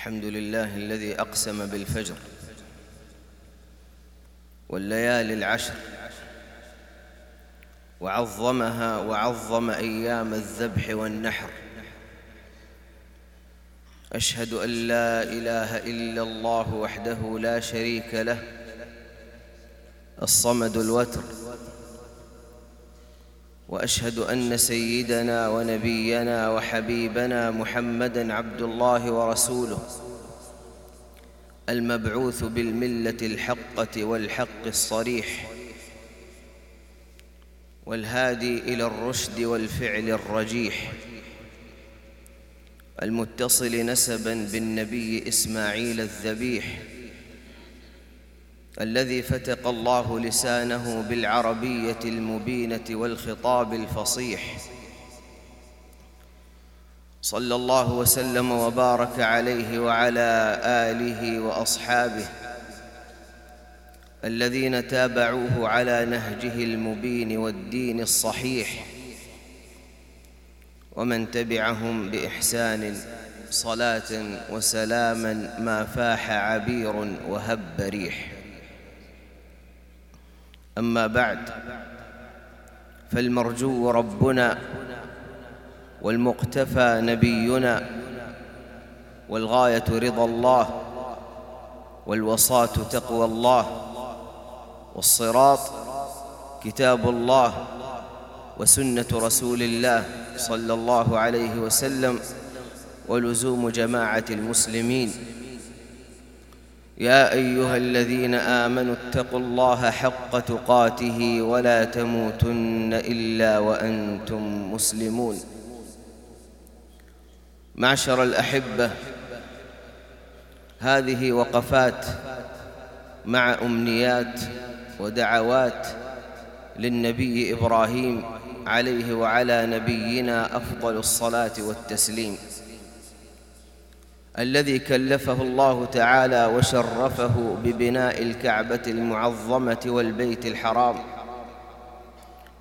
الحمد لله الذي أقسم بالفجر والليالي العشر وعظمها وعظم أيام الذبح والنحر. أشهد أن لا إله إلا الله وحده لا شريك له الصمد الوتر وأشهد أن سيدنا ونبينا وحبيبنا محمدا عبد الله ورسوله. المبعوث بالملة الحقة والحق الصريح. والهادي إلى الرشد والفعل الرجيح. المتصل نسبا بالنبي إسماعيل الذبيح. الذي فتق الله لسانه بالعربية المبينة والخطاب الفصيح. صلى الله وسلم وبارك عليه وعلى آله وأصحابه الذين تابعوه على نهجه المبين والدين الصحيح ومن تبعهم بإحسان صلاة وسلاما ما فاح عبير وهب ريح. أما بعد فالمرجو ربنا والمقتفى نبينا والغاية رضا الله والوصاة تقوى الله والصراط كتاب الله وسنة رسول الله صلى الله عليه وسلم ولزوم جماعة المسلمين. يا أيها الذين آمنوا اتقوا الله حق تقاته ولا تموتن إلا وأنتم مسلمون. معشر الأحبة هذه وقفات مع أمنيات ودعوات للنبي إبراهيم عليه وعلى نبينا أفضل الصلاة والتسليم. الذي كلفه الله تعالى وشرفه ببناء الكعبة المعظمة والبيت الحرام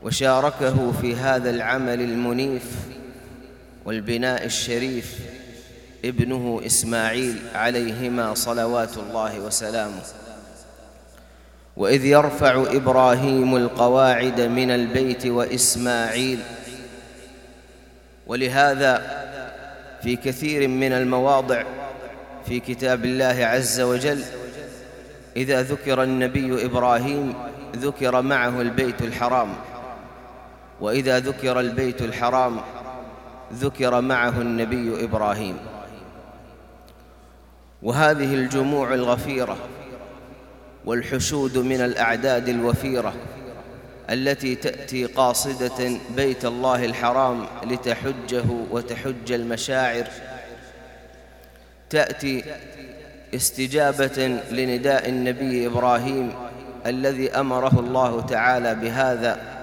وشاركه في هذا العمل المنيف والبناء الشريف ابنه إسماعيل عليهما صلوات الله وسلامه. وإذ يرفع إبراهيم القواعد من البيت وإسماعيل ولهذا في كثير من المواضع في كتاب الله عز وجل. إذا ذكر النبي إبراهيم ذكر معه البيت الحرام. وإذا ذكر البيت الحرام ذكر معه النبي إبراهيم. وهذه الجموع الغفيرة والحشود من الأعداد الوفيرة التي تأتي قاصدة بيت الله الحرام لتحجه وتحج المشاعر. تأتي استجابة لنداء النبي إبراهيم الذي أمره الله تعالى بهذا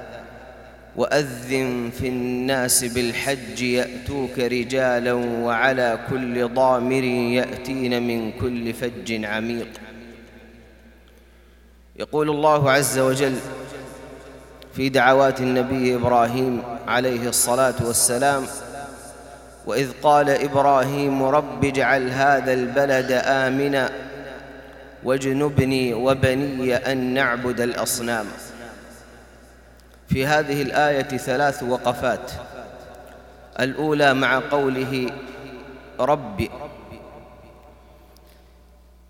وأذن في الناس بالحج يأتوك رجالا وعلى كل ضامر يأتين من كل فج عميق. يقول الله عز وجل في دعوات النبي إبراهيم عليه الصلاة والسلام وإذ قال إبراهيم رب اجعل هذا البلد آمنا واجنبني وبني أن نعبد الأصنام. في هذه الآية ثلاث وقفات الأولى مع قوله رب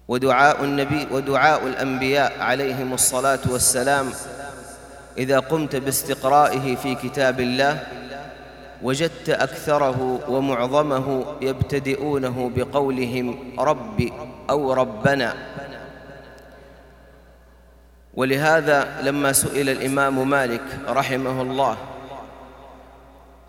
ودعاء النبي ودعاء الأنبياء عليهم الصلاة والسلام إذا قمت باستقرائه في كتاب الله وجدت أكثره ومعظمه يبتدئونه بقولهم رب أو ربنا. ولهذا لما سئل الإمام مالك رحمه الله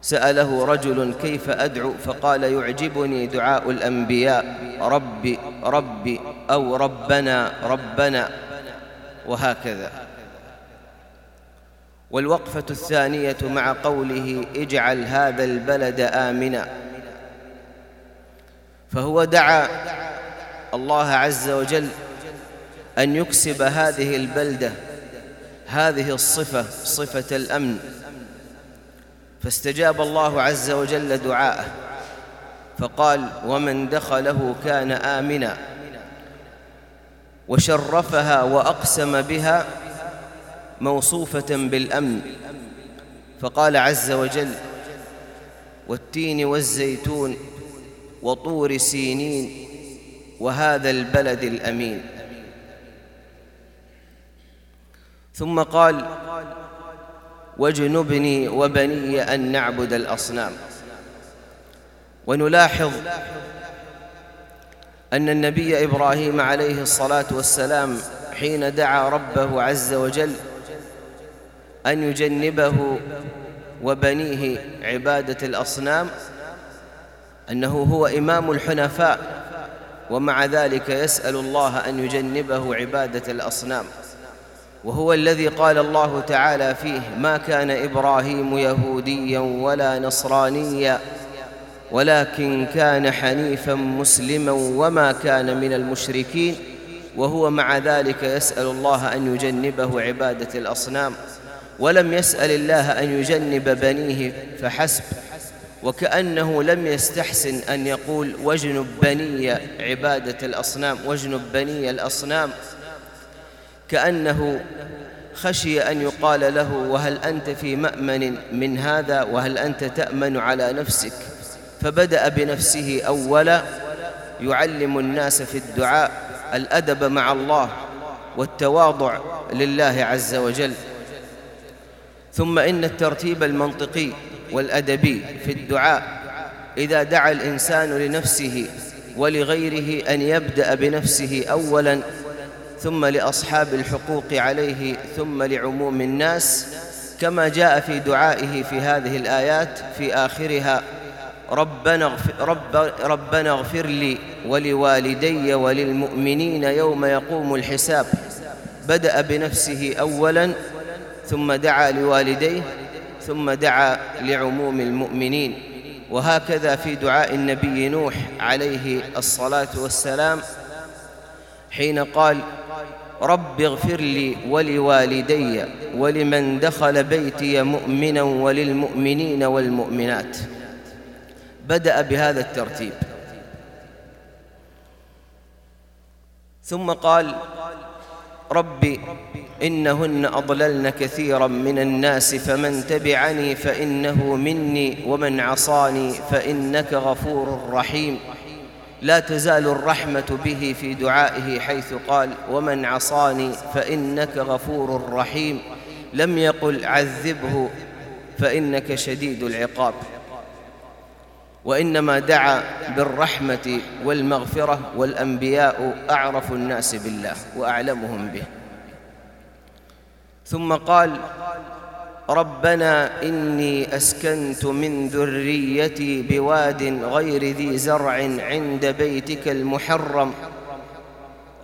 سأله رجل كيف أدعو؟ فقال يعجبني دعاء الأنبياء ربي ربي أو ربنا ربنا. وهكذا. والوقفة الثانية مع قوله اجعل هذا البلد آمنا. فهو دعا الله عز وجل أن يكسب هذه البلدة هذه الصفة صفة الأمن. فاستجاب الله عز وجل دعاءه فقال ومن دخله كان آمنا. وشرفها وأقسم بها موصوفة بالأمن. فقال عز وجل والتين والزيتون وطور سينين وهذا البلد الأمين. ثم قال واجنبني وبني أن نعبد الأصنام. ونلاحظ أن النبي إبراهيم عليه الصلاة والسلام حين دعا ربه عز وجل أن يجنبه وبنيه عبادة الأصنام أنه هو إمام الحنفاء ومع ذلك يسأل الله أن يجنبه عبادة الأصنام. وهو الذي قال الله تعالى فيه ما كان إبراهيم يهوديا ولا نصرانيا ولكن كان حنيفا مسلما وما كان من المشركين وهو مع ذلك يسأل الله أن يجنبه عبادة الأصنام. ولم يسأل الله أن يجنب بنيه فحسب. وكأنه لم يستحسن أن يقول واجنب بني عبادة الأصنام واجنب بني الأصنام. كأنه خشي أن يقال له وهل أنت في مأمن من هذا؟ وهل أنت تأمن على نفسك؟ فبدأ بنفسه أولا يعلم الناس في الدعاء الأدب مع الله والتواضع لله عز وجل. ثم إن الترتيب المنطقي والأدبي في الدعاء إذا دعا الإنسان لنفسه ولغيره أن يبدأ بنفسه أولا ثم لأصحاب الحقوق عليه ثم لعموم الناس كما جاء في دعائه في هذه الآيات في آخرها ربنا اغفر, رب ربنا اغفر لي ولوالدي وللمؤمنين يوم يقوم الحساب. بدأ بنفسه أولا ثم دعا لوالديه ثم دعا لعموم المؤمنين. وهكذا في دعاء النبي نوح عليه الصلاة والسلام حين قال رب اغفر لي ولوالدي ولمن دخل بيتي مؤمنا وللمؤمنين والمؤمنات. بدأ بهذا الترتيب. ثم قال رب إنهن أضللن كثيرا من الناس فمن تبعني فإنه مني ومن عصاني فإنك غفور رحيم. لا تزال الرحمة به في دعائه حيث قال ومن عصاني فإنك غفور رحيم. لم يقل عذبه فإنك شديد العقاب. وإنما دعا بالرحمة والمغفرة والأنبياء أعرف الناس بالله وأعلمهم به. ثم قال ربنا إني أسكنت من ذريتي بواد غير ذي زرع عند بيتك المحرم.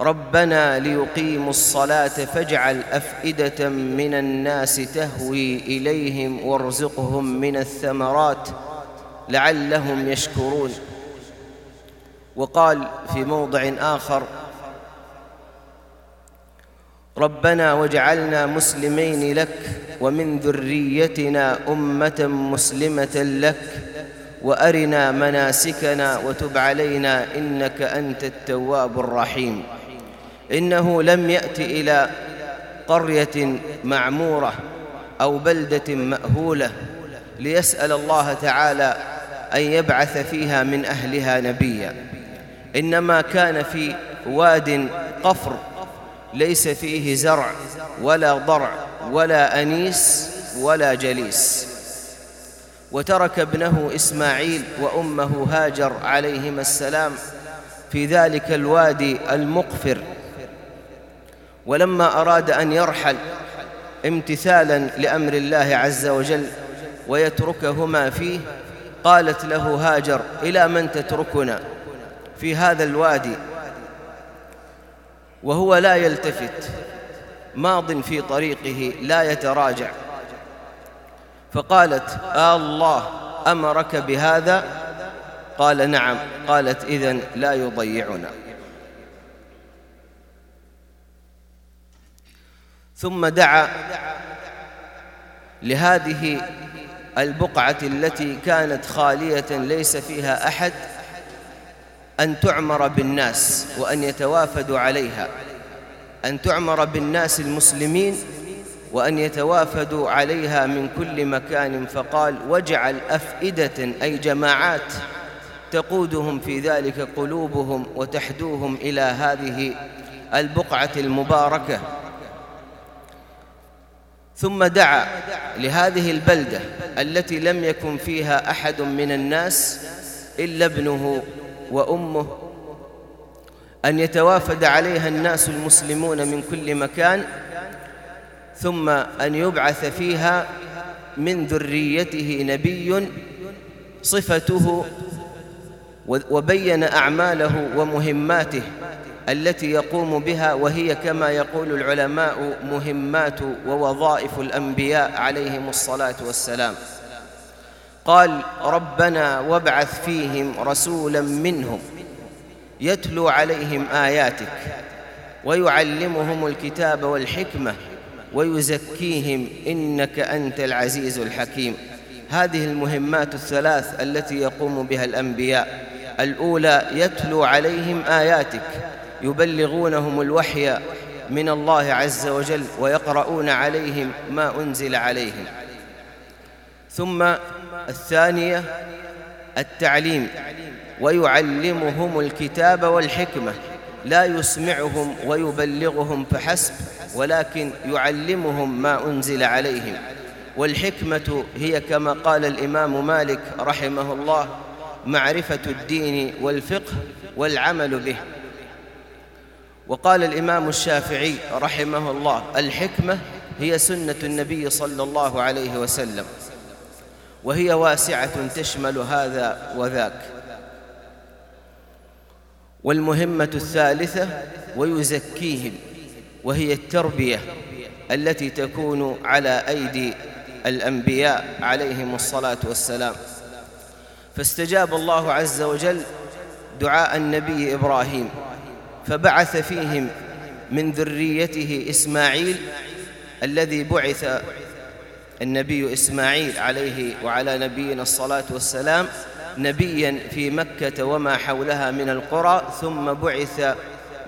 ربنا ليقيموا الصلاة فاجعل أفئدة من الناس تهوي إليهم وارزقهم من الثمرات لعلهم يشكرون. وقال في موضع آخر ربنا واجعلنا مسلمين لك ومن ذريتنا أمة مسلمة لك وأرنا مناسكنا وتب علينا إنك أنت التواب الرحيم. إنه لم يأت إلى قرية معمورة أو بلدة مأهولة ليسأل الله تعالى أن يبعث فيها من أهلها نبيا. إنما كان في واد قفر ليس فيه زرع ولا ضرع ولا أنيس ولا جليس. وترك ابنه إسماعيل وأمه هاجر عليهما السلام في ذلك الوادي المقفر. ولما أراد أن يرحل امتثالا لأمر الله عز وجل ويتركهما فيه قالت له هاجر إلى من تتركنا في هذا الوادي؟ وهو لا يلتفت. ماض في طريقه لا يتراجع. فقالت آه الله أمرك بهذا؟ قال نعم. قالت إذن لا يضيعنا. ثم دعا لهذه البقعة التي كانت خالية ليس فيها أحد أن تعمر بالناس وأن يتوافدوا عليها. أن تعمر بالناس المسلمين وأن يتوافدوا عليها من كل مكان. فقال واجعل أفئدة أي جماعات تقودهم في ذلك قلوبهم وتحدوهم إلى هذه البقعة المباركة. ثم دعا لهذه البلدة التي لم يكن فيها أحد من الناس إلا ابنه وأمه أن يتوافد عليها الناس المسلمون من كل مكان ثم أن يبعث فيها من ذريته نبي صفته وبين أعماله ومهماته التي يقوم بها وهي كما يقول العلماء مهمات ووظائف الأنبياء عليهم الصلاة والسلام. قال ربنا وابعث فيهم رسولا منهم يتلو عليهم آياتك ويعلمهم الكتاب والحكمة ويزكيهم إنك أنت العزيز الحكيم. هذه المهمات الثلاث التي يقوم بها الأنبياء. الأولى يتلو عليهم آياتك يبلغونهم الوحي من الله عز وجل ويقرؤون عليهم ما أنزل عليهم. ثم الثانية التعليم ويعلمهم الكتاب والحكمة. لا يسمعهم ويبلغهم فحسب ولكن يعلمهم ما أنزل عليهم. والحكمة هي كما قال الإمام مالك رحمه الله معرفة الدين والفقه والعمل به. وقال الإمام الشافعي رحمه الله الحكمة هي سنة النبي صلى الله عليه وسلم. وهي واسعة تشمل هذا وذاك. والمهمة الثالثة ويزكيهم وهي التربية التي تكون على أيدي الأنبياء عليهم الصلاة والسلام. فاستجاب الله عز وجل دعاء النبي إبراهيم فبعث فيهم من ذريته إسماعيل الذي بعث النبي إسماعيل عليه وعلى نبينا الصلاة والسلام نبيا في مكة وما حولها من القرى ثم بعث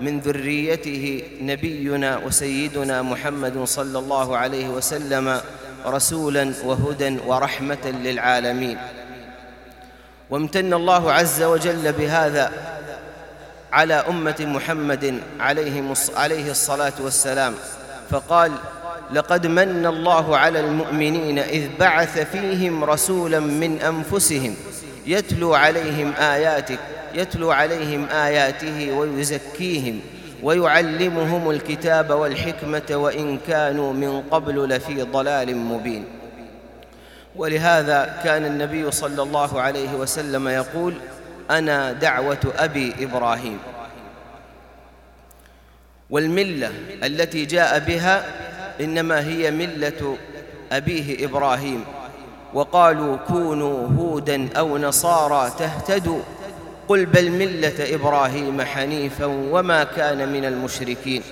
من ذريته نبينا وسيدنا محمد صلى الله عليه وسلم رسولا وهدى ورحمة للعالمين. وامتن الله عز وجل بهذا على أمة محمد عليه الصلاة والسلام فقال لقد من الله على المؤمنين إذ بعث فيهم رسولا من أنفسهم يتلو عليهم آياتك يتلو عليهم آياته ويزكيهم ويعلمهم الكتاب والحكمة وإن كانوا من قبل لفي ضلال مبين. ولهذا كان النبي صلى الله عليه وسلم يقول أنا دعوة أبي إبراهيم. والملة التي جاء بها إنما هي ملة أبيه إبراهيم. وقالوا كونوا هودا أو نصارى تهتدوا. قل بل ملة إبراهيم حنيفا وما كان من المشركين.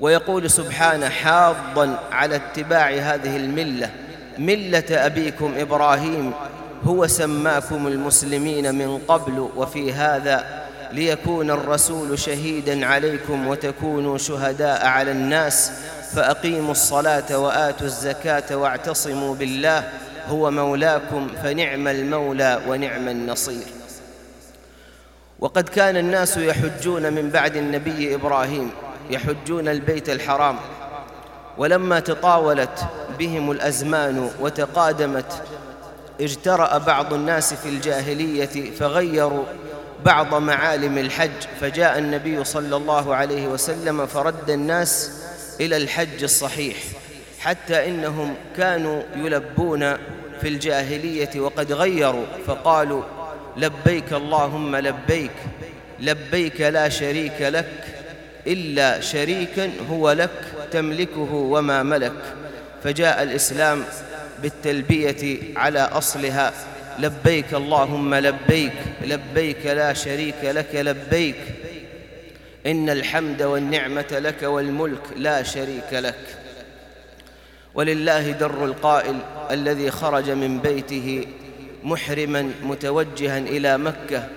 ويقول سبحانه حاضا على اتباع هذه الملة. ملة أبيكم إبراهيم. هو سماكم المسلمين من قبل وفي هذا ليكون الرسول شهيدا عليكم وتكونوا شهداء على الناس. فأقيموا الصلاة وآتوا الزكاة واعتصموا بالله هو مولاكم فنعم المولى ونعم النصير. وقد كان الناس يحجون من بعد النبي إبراهيم يحجون البيت الحرام ولما تطاولت بهم الأزمان وتقادمت اجترأ بعض الناس في الجاهلية فغيروا بعض معالم الحج فجاء النبي صلى الله عليه وسلم فرد الناس إلى الحج الصحيح حتى إنهم كانوا يلبون في الجاهلية وقد غيروا فقالوا لبيك اللهم لبيك لبيك لا شريك لك إلا شريكا هو لك تملكه وما ملك. فجاء الإسلام بالتلبية على أصلها لبيك اللهم لبيك لبيك لا شريك لك لبيك إن الحمد والنعمة لك والملك لا شريك لك. ولله در القائل الذي خرج من بيته محرما متوجها إلى مكة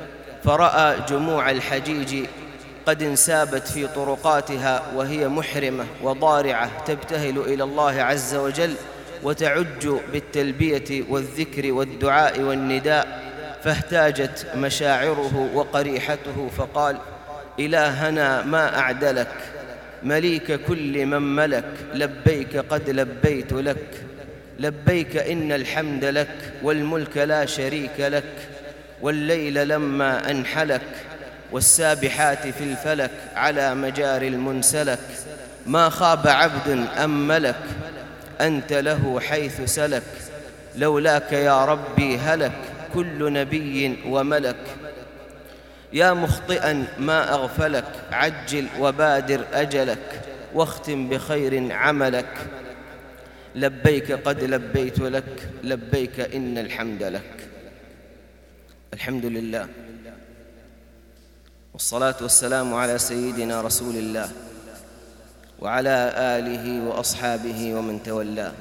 فرأى جموع الحجيج قد انسابت في طرقاتها وهي محرمة وضارعة تبتهل إلى الله عز وجل وتعج بالتلبية والذكر والدعاء والنداء فاهتاجت مشاعره وقريحته فقال إلهنا ما أعدلك مليك كل من ملك لبيك قد لبيت لك لبيك إن الحمد لك والملك لا شريك لك والليل لما أنحلك والسابحات في الفلك على مجار المنسلك ما خاب عبد أم ملك أنت له حيث سلك لولاك يا ربي هلك كل نبي وملك. يا مخطئا ما أغفلك عجل وبادر أجلك واختم بخير عملك. لبيك قد لبيت لك لبيك إن الحمد لك. الحمد لله. والصلاة والسلام على سيدنا رسول الله وعلى آله وأصحابه ومن تولاه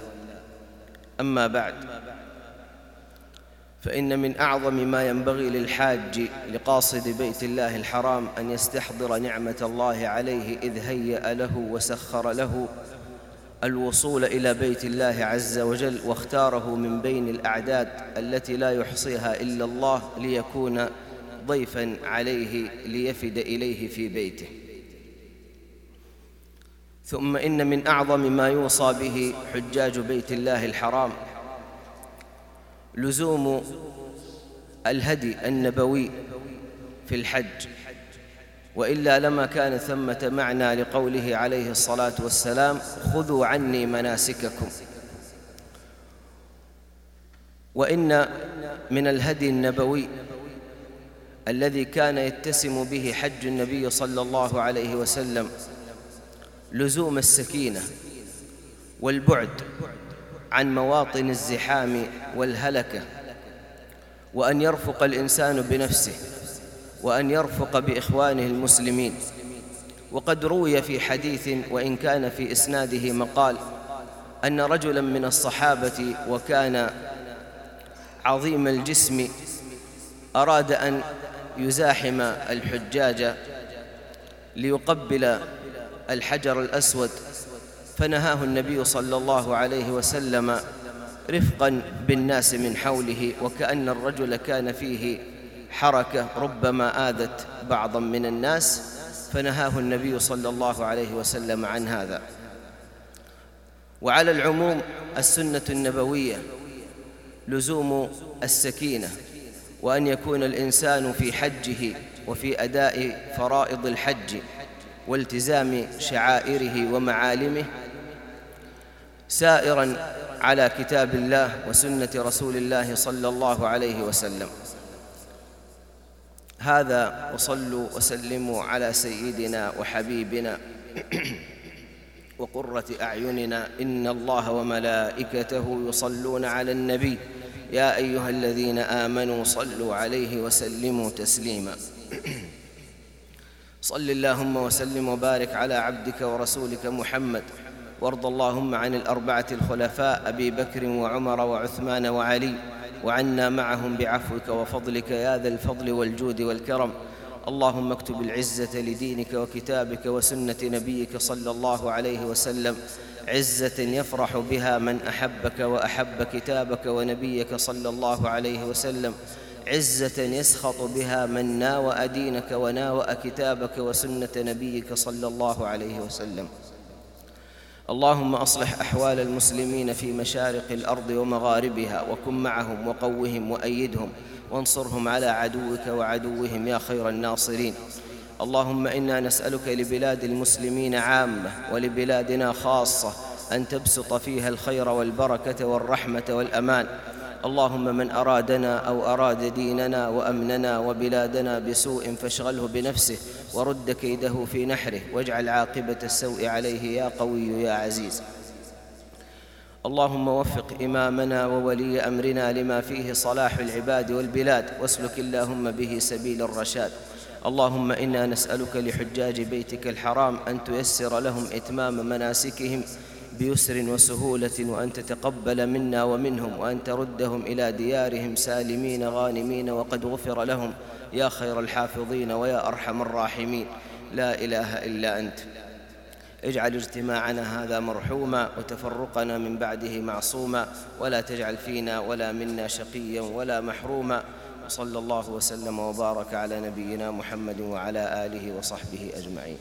أما بعد فإن من أعظم ما ينبغي للحاج لقاصد بيت الله الحرام أن يستحضر نعمة الله عليه إذ هيأ له وسخر له الوصول إلى بيت الله عز وجل واختاره من بين الأعداد التي لا يحصيها إلا الله ليكون ضيفا عليه ليفد إليه في بيته. ثم إن من أعظم ما يوصى به حجاج بيت الله الحرام لزوم الهدي النبوي في الحج وإلا لما كان ثمة معنى لقوله عليه الصلاة والسلام خذوا عني مناسككم وإن من الهدي النبوي الذي كان يتسم به حج النبي صلى الله عليه وسلم لزوم السكينة والبعد عن مواطن الزحام والهلكة وأن يرفق الإنسان بنفسه وأن يرفق بإخوانه المسلمين. وقد روي في حديث وإن كان في إسناده مقال أن رجلا من الصحابة وكان عظيم الجسم أراد أن يزاحم الحجاج ليقبل الحجر الأسود فنهاه النبي صلى الله عليه وسلم رفقا بالناس من حوله وكأن الرجل كان فيه حركة ربما آذت بعضا من الناس فنهاه النبي صلى الله عليه وسلم عن هذا. وعلى العموم السنة النبوية لزوم السكينة وأن يكون الإنسان في حجه وفي أداء فرائض الحج والتزام شعائره ومعالمه سائرا على كتاب الله وسنة رسول الله صلى الله عليه وسلم. هذا وصلوا وسلموا على سيدنا وحبيبنا وقرة أعيننا. إن الله وملائكته يصلون على النبي. يا أيها الذين آمنوا صلوا عليه وسلموا تسليما. صل اللهم وسلم وبارك على عبدك ورسولك محمد. وارض اللهم عن الأربعة الخلفاء أبي بكر وعمر وعثمان وعلي وعنا معهم بعفوك وفضلك يا ذا الفضل والجود والكرم. اللهم اكتب العزة لدينك وكتابك وسنة نبيك صلى الله عليه وسلم. عزة يفرح بها من أحبك وأحب كتابك ونبيك صلى الله عليه وسلم. عزة يسخط بها من ناوأ دينك وناوأ كتابك وسنة نبيك صلى الله عليه وسلم. اللهم أصلح أحوال المسلمين في مشارق الأرض ومغاربها وكن معهم وقوهم وأيدهم وانصرهم على عدوك وعدوهم يا خير الناصرين. اللهم إنا نسألك لبلاد المسلمين عامة ولبلادنا خاصة أن تبسط فيها الخير والبركة والرحمة والأمان. اللهم من أرادنا أو أراد ديننا وأمننا وبلادنا بسوء فاشغله بنفسه ورد كيده في نحره واجعل عاقبة السوء عليه يا قوي يا عزيز. اللهم وفق إمامنا وولي أمرنا لما فيه صلاح العباد والبلاد واسلك اللهم به سبيل الرشاد. اللهم إنا نسألك لحجاج بيتك الحرام أن تيسر لهم إتمام مناسكهم بيسر وسهولة وأن تتقبل منا ومنهم وأن تردهم إلى ديارهم سالمين غانمين وقد غفر لهم. يا خير الحافظين ويا أرحم الراحمين. لا إله إلا أنت. اجعل اجتماعنا هذا مرحوما وتفرقنا من بعده معصوما. ولا تجعل فينا ولا منا شقيا ولا محروما. وصلى الله وسلم وبارك على نبينا محمد وعلى آله وصحبه أجمعين.